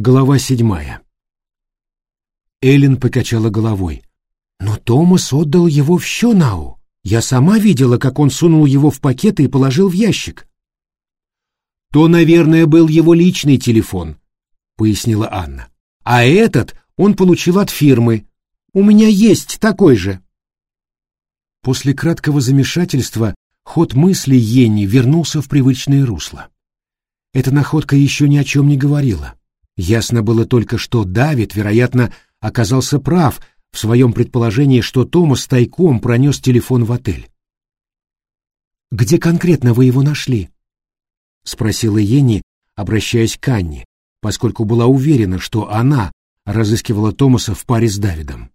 Глава седьмая. Эллен покачала головой. «Но Томас отдал его в Щонау. Я сама видела, как он сунул его в пакет и положил в ящик». «То, наверное, был его личный телефон», — пояснила Анна. «А этот он получил от фирмы. У меня есть такой же». После краткого замешательства ход мысли Йенни вернулся в привычное русло. Эта находка еще ни о чем не говорила. Ясно было только, что Давид, вероятно, оказался прав в своем предположении, что Томас тайком пронес телефон в отель. «Где конкретно вы его нашли?» — спросила Йенни, обращаясь к Анне, поскольку была уверена, что она разыскивала Томаса в паре с Давидом.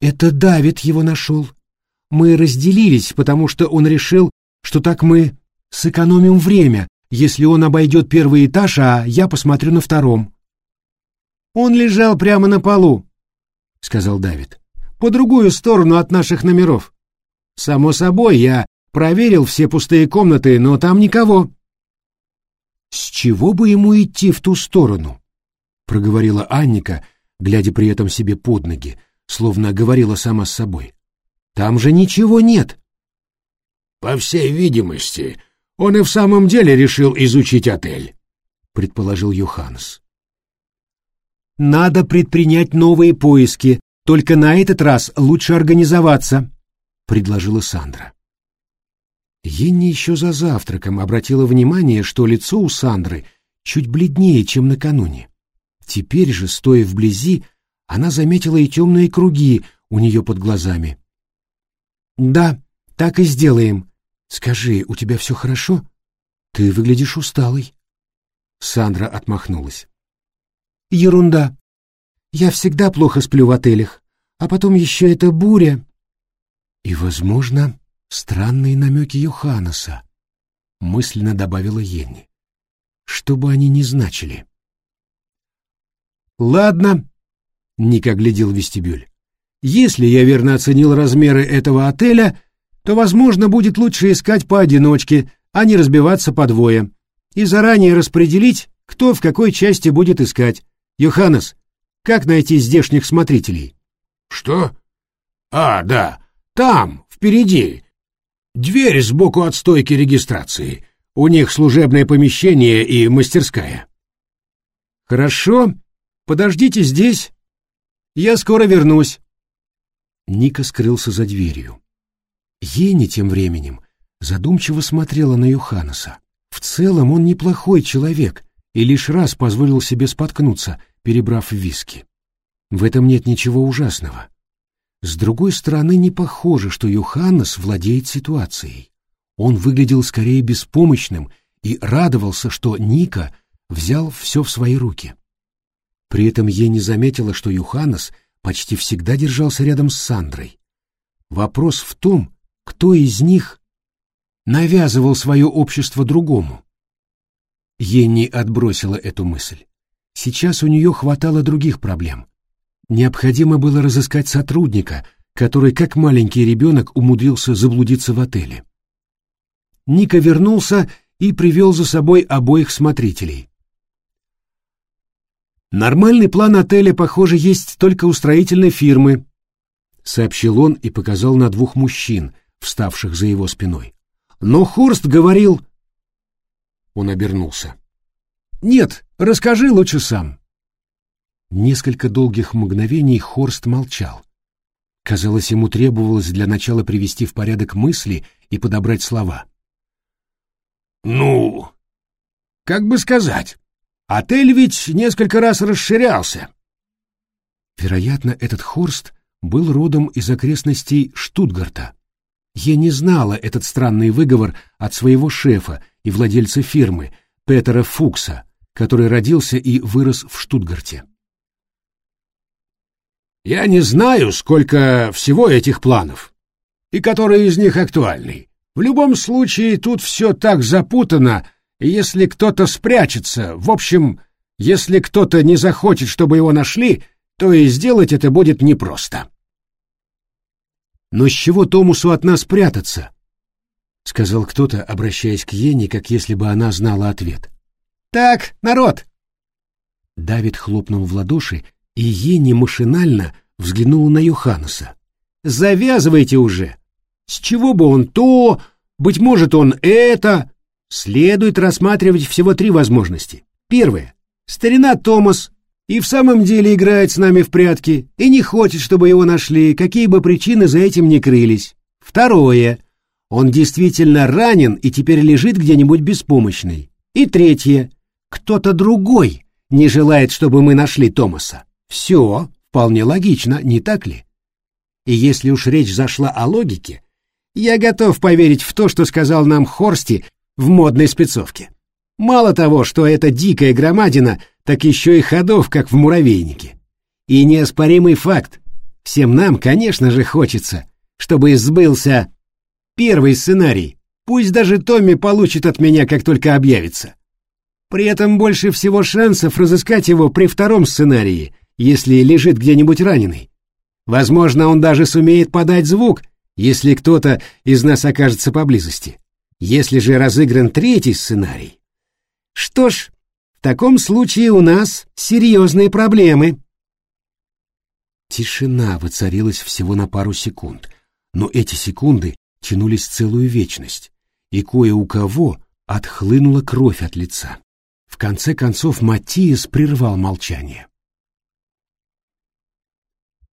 «Это Давид его нашел. Мы разделились, потому что он решил, что так мы сэкономим время, если он обойдет первый этаж, а я посмотрю на втором». «Он лежал прямо на полу», — сказал Давид, — «по другую сторону от наших номеров. Само собой, я проверил все пустые комнаты, но там никого». «С чего бы ему идти в ту сторону?» — проговорила Анника, глядя при этом себе под ноги, словно говорила сама с собой. «Там же ничего нет». «По всей видимости, он и в самом деле решил изучить отель», — предположил Йоханнес. «Надо предпринять новые поиски, только на этот раз лучше организоваться», — предложила Сандра. Енни еще за завтраком обратила внимание, что лицо у Сандры чуть бледнее, чем накануне. Теперь же, стоя вблизи, она заметила и темные круги у нее под глазами. «Да, так и сделаем. Скажи, у тебя все хорошо? Ты выглядишь усталой». Сандра отмахнулась. «Ерунда. Я всегда плохо сплю в отелях. А потом еще эта буря». «И, возможно, странные намеки Йоханнеса», — мысленно добавила Енни. «Что бы они ни значили». «Ладно», Ник оглядел вестибюль. «Если я верно оценил размеры этого отеля, то, возможно, будет лучше искать поодиночке, а не разбиваться по двое, и заранее распределить, кто в какой части будет искать. Йоханнес, как найти здешних смотрителей?» «Что? А, да, там, впереди. Дверь сбоку от стойки регистрации. У них служебное помещение и мастерская». «Хорошо, подождите здесь, я скоро вернусь. Ника скрылся за дверью. Ени тем временем задумчиво смотрела на Юханаса. В целом он неплохой человек и лишь раз позволил себе споткнуться, перебрав виски. В этом нет ничего ужасного. С другой стороны, не похоже, что Юханнес владеет ситуацией. Он выглядел скорее беспомощным и радовался, что Ника взял все в свои руки. При этом ей не заметила, что Юханес почти всегда держался рядом с Сандрой. Вопрос в том, кто из них навязывал свое общество другому. Енни отбросила эту мысль. Сейчас у нее хватало других проблем. Необходимо было разыскать сотрудника, который, как маленький ребенок, умудрился заблудиться в отеле. Ника вернулся и привел за собой обоих смотрителей. Нормальный план отеля, похоже, есть только у строительной фирмы, сообщил он и показал на двух мужчин, вставших за его спиной. Но Хорст говорил... Он обернулся. Нет, расскажи лучше сам. Несколько долгих мгновений Хорст молчал. Казалось, ему требовалось для начала привести в порядок мысли и подобрать слова. «Ну, как бы сказать, Отель ведь несколько раз расширялся. Вероятно, этот Хорст был родом из окрестностей Штутгарта. Я не знала этот странный выговор от своего шефа и владельца фирмы, Петера Фукса, который родился и вырос в Штутгарте. Я не знаю, сколько всего этих планов, и который из них актуальный. В любом случае, тут все так запутано, и если кто-то спрячется, в общем, если кто-то не захочет, чтобы его нашли, то и сделать это будет непросто. «Но с чего Томусу от нас прятаться?» — сказал кто-то, обращаясь к Йене, как если бы она знала ответ. «Так, народ, Давид хлопнул в ладоши, и Ени машинально взглянула на Йоханнеса. «Завязывайте уже! С чего бы он то, быть может, он это...» Следует рассматривать всего три возможности. Первое. Старина Томас и в самом деле играет с нами в прятки и не хочет, чтобы его нашли, какие бы причины за этим ни крылись. Второе. Он действительно ранен и теперь лежит где-нибудь беспомощный. И третье. Кто-то другой не желает, чтобы мы нашли Томаса. Все вполне логично, не так ли? И если уж речь зашла о логике, я готов поверить в то, что сказал нам Хорсти в модной спецовке. Мало того, что это дикая громадина, так еще и ходов, как в муравейнике. И неоспоримый факт. Всем нам, конечно же, хочется, чтобы сбылся первый сценарий. Пусть даже Томми получит от меня, как только объявится. При этом больше всего шансов разыскать его при втором сценарии, если лежит где-нибудь раненый. Возможно, он даже сумеет подать звук, если кто-то из нас окажется поблизости. Если же разыгран третий сценарий. Что ж, в таком случае у нас серьезные проблемы. Тишина воцарилась всего на пару секунд, но эти секунды тянулись целую вечность, и кое у кого отхлынула кровь от лица. В конце концов Матиас прервал молчание.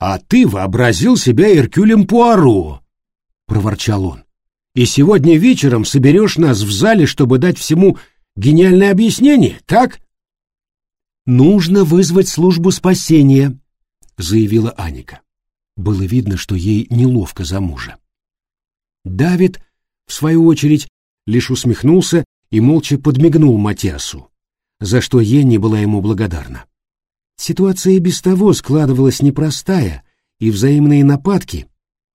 «А ты вообразил себя Иркюлем Пуаро!» — проворчал он. «И сегодня вечером соберешь нас в зале, чтобы дать всему гениальное объяснение, так?» «Нужно вызвать службу спасения», — заявила Аника. Было видно, что ей неловко за мужа. Давид, в свою очередь, лишь усмехнулся и молча подмигнул Матиасу, за что Енни была ему благодарна. Ситуация и без того складывалась непростая, и взаимные нападки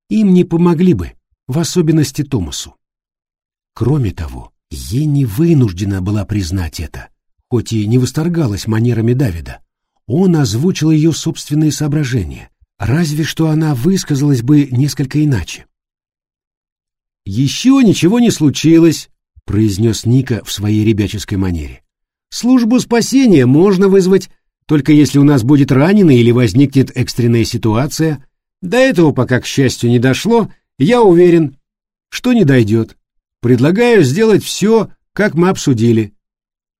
им не помогли бы, в особенности Томасу. Кроме того, Енни вынуждена была признать это, хоть и не восторгалась манерами Давида. Он озвучил ее собственные соображения, разве что она высказалась бы несколько иначе. «Еще ничего не случилось», — произнес Ника в своей ребяческой манере. «Службу спасения можно вызвать, только если у нас будет раненый или возникнет экстренная ситуация. До этого пока, к счастью, не дошло, я уверен, что не дойдет. Предлагаю сделать все, как мы обсудили».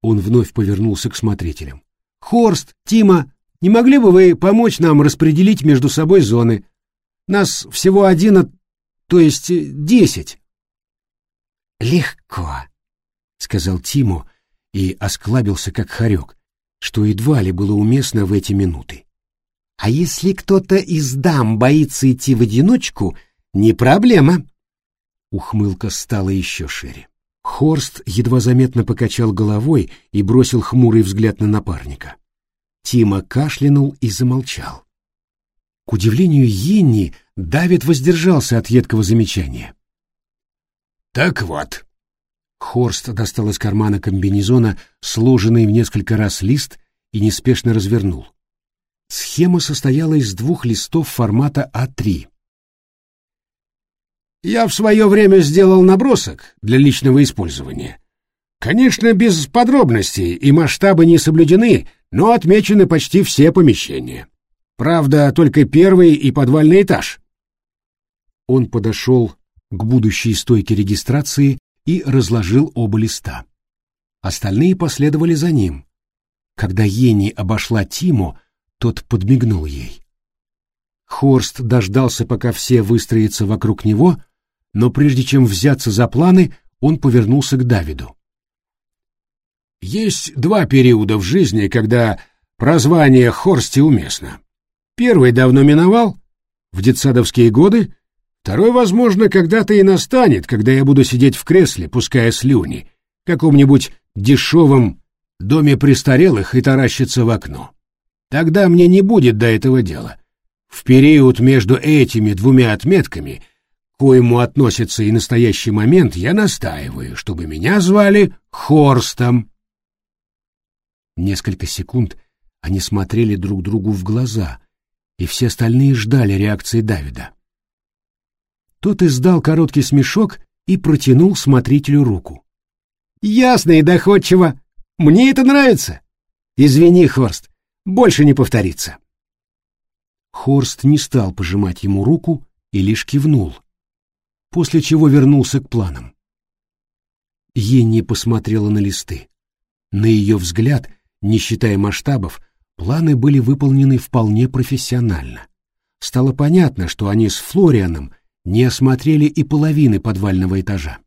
Он вновь повернулся к смотрителям. «Хорст, Тима, не могли бы вы помочь нам распределить между собой зоны? Нас всего один, то есть десять. Легко, сказал Тиму и осклабился как хорек, что едва ли было уместно в эти минуты. А если кто-то из дам боится идти в одиночку, не проблема. Ухмылка стала еще шире. Хорст едва заметно покачал головой и бросил хмурый взгляд на напарника. Тима кашлянул и замолчал. К удивлению Йенни, Давид воздержался от едкого замечания. «Так вот». Хорст достал из кармана комбинезона сложенный в несколько раз лист и неспешно развернул. Схема состояла из двух листов формата А3. «Я в свое время сделал набросок для личного использования. Конечно, без подробностей, и масштабы не соблюдены, но отмечены почти все помещения. Правда, только первый и подвальный этаж. Он подошел к будущей стойке регистрации и разложил оба листа. Остальные последовали за ним. Когда Ени обошла Тиму, тот подмигнул ей. Хорст дождался, пока все выстроятся вокруг него, но прежде чем взяться за планы, он повернулся к Давиду. «Есть два периода в жизни, когда прозвание Хорсти уместно. Первый давно миновал, в детсадовские годы, второй, возможно, когда-то и настанет, когда я буду сидеть в кресле, пуская слюни, в каком-нибудь дешевом доме престарелых и таращиться в окно. Тогда мне не будет до этого дела. В период между этими двумя отметками, коему относится и настоящий момент, я настаиваю, чтобы меня звали Хорстом. Несколько секунд они смотрели друг другу в глаза, и все остальные ждали реакции Давида. Тот издал короткий смешок и протянул смотрителю руку. «Ясно и доходчиво. Мне это нравится. Извини, Хорст, больше не повторится. Хорст не стал пожимать ему руку и лишь кивнул, после чего вернулся к планам. Енни посмотрела на листы. На ее взгляд, не считая масштабов, планы были выполнены вполне профессионально. Стало понятно, что они с Флорианом не осмотрели и половины подвального этажа.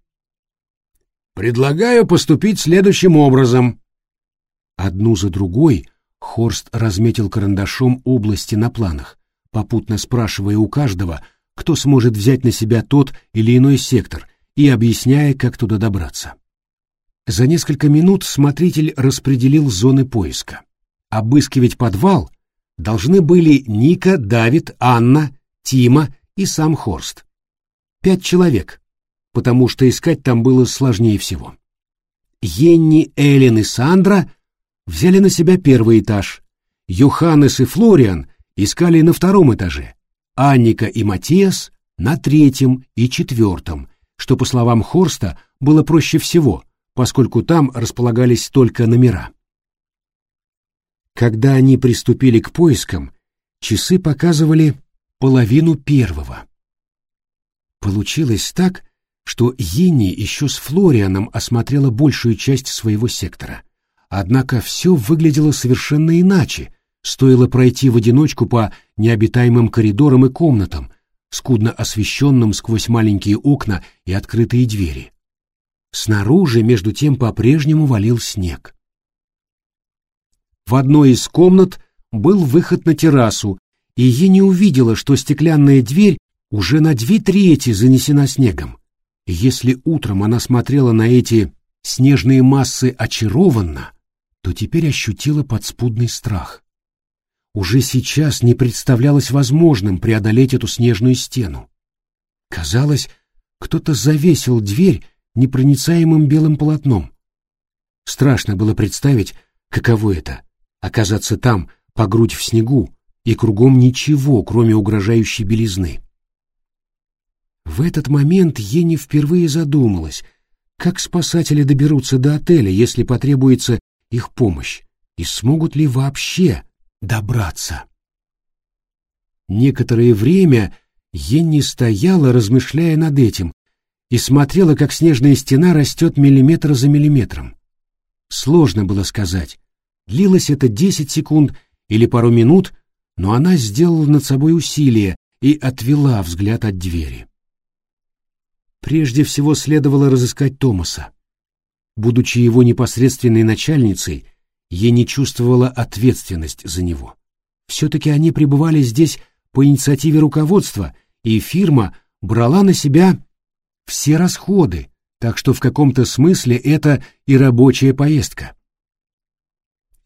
«Предлагаю поступить следующим образом». Одну за другой Хорст разметил карандашом области на планах, попутно спрашивая у каждого, кто сможет взять на себя тот или иной сектор, и объясняя, как туда добраться. За несколько минут смотритель распределил зоны поиска. Обыскивать подвал должны были Ника, Давид, Анна, Тима и сам Хорст. Пять человек, потому что искать там было сложнее всего. Йенни, Эллен и Сандра взяли на себя первый этаж, Йоханнес и Флориан искали на втором этаже, Анника и Матиас на третьем и четвертом, что, по словам Хорста, было проще всего, поскольку там располагались только номера. Когда они приступили к поискам, часы показывали половину первого. Получилось так, что Йенни еще с Флорианом осмотрела большую часть своего сектора. Однако все выглядело совершенно иначе, стоило пройти в одиночку по необитаемым коридорам и комнатам, скудно освещенным сквозь маленькие окна и открытые двери. Снаружи, между тем, по-прежнему валил снег. В одной из комнат был выход на террасу, и Ени увидела, что стеклянная дверь уже на две трети занесена снегом. Если утром она смотрела на эти снежные массы очарованно, то теперь ощутила подспудный страх. Уже сейчас не представлялось возможным преодолеть эту снежную стену. Казалось, кто-то завесил дверь непроницаемым белым полотном. Страшно было представить, каково это — оказаться там, по грудь в снегу, и кругом ничего, кроме угрожающей белизны. В этот момент Ени впервые задумалась, как спасатели доберутся до отеля, если потребуется их помощь, и смогут ли вообще добраться. Некоторое время Енни стояла, размышляя над этим, и смотрела, как снежная стена растет миллиметр за миллиметром. Сложно было сказать, длилось это десять секунд или пару минут, но она сделала над собой усилие и отвела взгляд от двери. Прежде всего следовало разыскать Томаса. Будучи его непосредственной начальницей, я не чувствовала ответственность за него. Все-таки они пребывали здесь по инициативе руководства, и фирма брала на себя все расходы, так что в каком-то смысле это и рабочая поездка.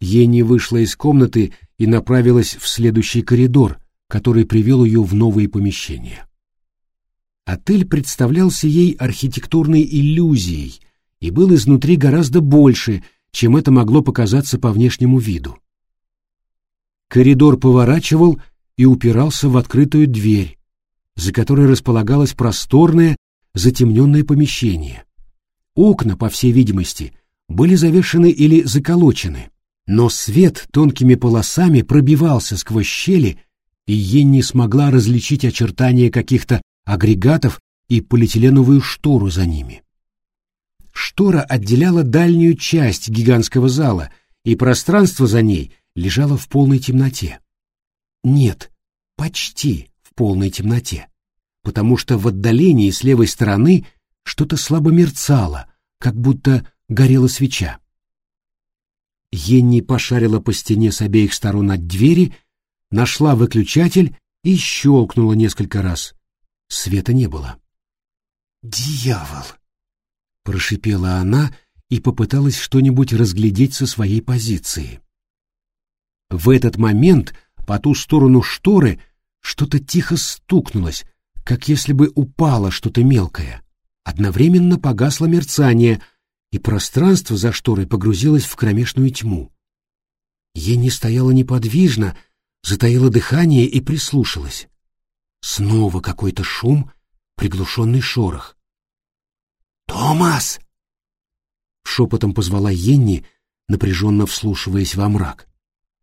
Ени вышла из комнаты и направилась в следующий коридор, который привел ее в новые помещения. Отель представлялся ей архитектурной иллюзией и был изнутри гораздо больше, чем это могло показаться по внешнему виду. Коридор поворачивал и упирался в открытую дверь, за которой располагалось просторное затемненное помещение. Окна, по всей видимости, были завешены или заколочены, но свет тонкими полосами пробивался сквозь щели, и ей не смогла различить очертания каких-то агрегатов и полиэтиленовую штору за ними. Штора отделяла дальнюю часть гигантского зала, и пространство за ней лежало в полной темноте. Нет, почти в полной темноте потому что в отдалении с левой стороны что-то слабо мерцало, как будто горела свеча. Енни пошарила по стене с обеих сторон от двери, нашла выключатель и щелкнула несколько раз. Света не было. «Дьявол!» — прошипела она и попыталась что-нибудь разглядеть со своей позиции. В этот момент по ту сторону шторы что-то тихо стукнулось, как если бы упало что-то мелкое. Одновременно погасло мерцание, и пространство за шторой погрузилось в кромешную тьму. Ени стояла неподвижно, затаила дыхание и прислушалась. Снова какой-то шум, приглушенный шорох. «Томас!» Шепотом позвала Енни, напряженно вслушиваясь во мрак.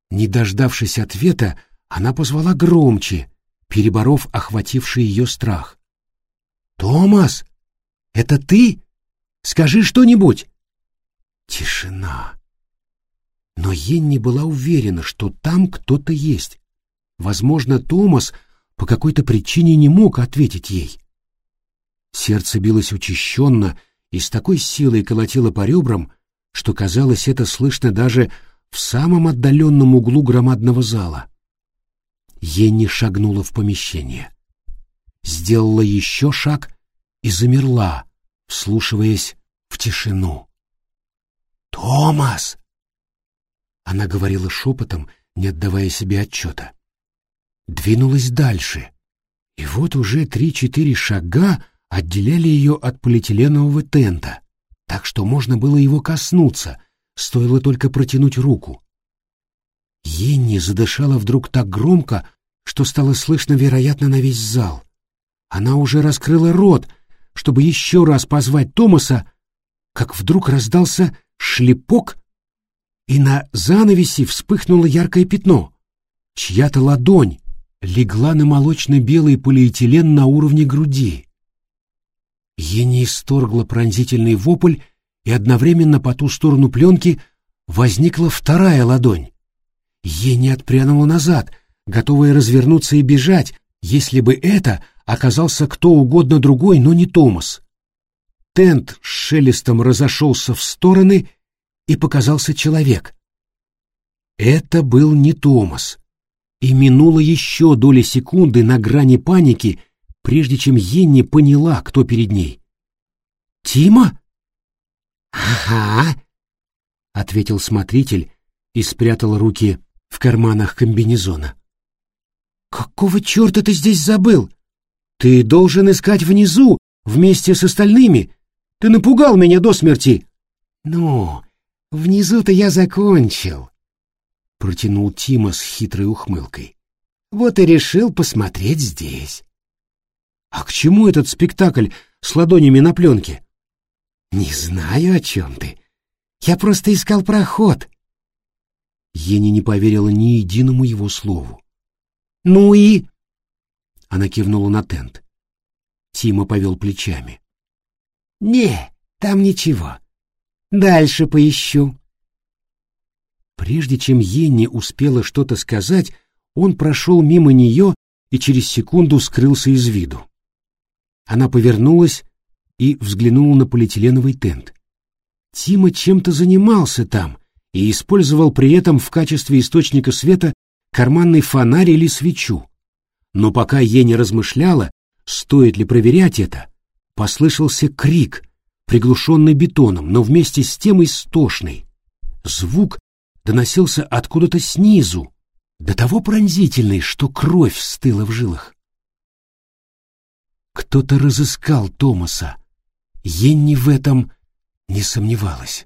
Не дождавшись ответа, она позвала громче, переборов охвативший ее страх. «Томас, это ты? Скажи что-нибудь!» Тишина. Но Енни была уверена, что там кто-то есть. Возможно, Томас по какой-то причине не мог ответить ей. Сердце билось учащенно и с такой силой колотило по ребрам, что казалось это слышно даже в самом отдаленном углу громадного зала. Енни шагнула в помещение. Сделала еще шаг и замерла, вслушиваясь в тишину. «Томас!» Она говорила шепотом, не отдавая себе отчета. Двинулась дальше, и вот уже три-четыре шага отделяли ее от полиэтиленового тента, так что можно было его коснуться, стоило только протянуть руку. Енни задышала вдруг так громко, что стало слышно, вероятно, на весь зал. Она уже раскрыла рот, чтобы еще раз позвать Томаса, как вдруг раздался шлепок, и на занавеси вспыхнуло яркое пятно. Чья-то ладонь легла на молочно-белый полиэтилен на уровне груди. Ени исторгла пронзительный вопль, и одновременно по ту сторону пленки возникла вторая ладонь. Ени отпрянула назад, готовая развернуться и бежать, если бы это оказался кто угодно другой, но не Томас. Тент с шелестом разошелся в стороны, и показался человек. Это был не Томас. И минула еще доля секунды на грани паники, прежде чем Енни поняла, кто перед ней. «Тима?» «Ага», — ответил смотритель и спрятал руки в карманах комбинезона. «Какого черта ты здесь забыл? Ты должен искать внизу, вместе с остальными. Ты напугал меня до смерти». «Ну, внизу-то я закончил», — протянул Тима с хитрой ухмылкой. «Вот и решил посмотреть здесь». «А к чему этот спектакль с ладонями на пленке?» «Не знаю, о чем ты. Я просто искал проход». Ени не поверила ни единому его слову. «Ну и...» Она кивнула на тент. Тима повел плечами. «Не, там ничего. Дальше поищу». Прежде чем Енни успела что-то сказать, он прошел мимо нее и через секунду скрылся из виду. Она повернулась и взглянула на полиэтиленовый тент. Тима чем-то занимался там и использовал при этом в качестве источника света карманный фонарь или свечу. Но пока Ени размышляла, стоит ли проверять это, послышался крик, приглушенный бетоном, но вместе с тем истошный. Звук доносился откуда-то снизу, до того пронзительный, что кровь стыла в жилах. Кто-то разыскал Томаса. Енни в этом не сомневалась.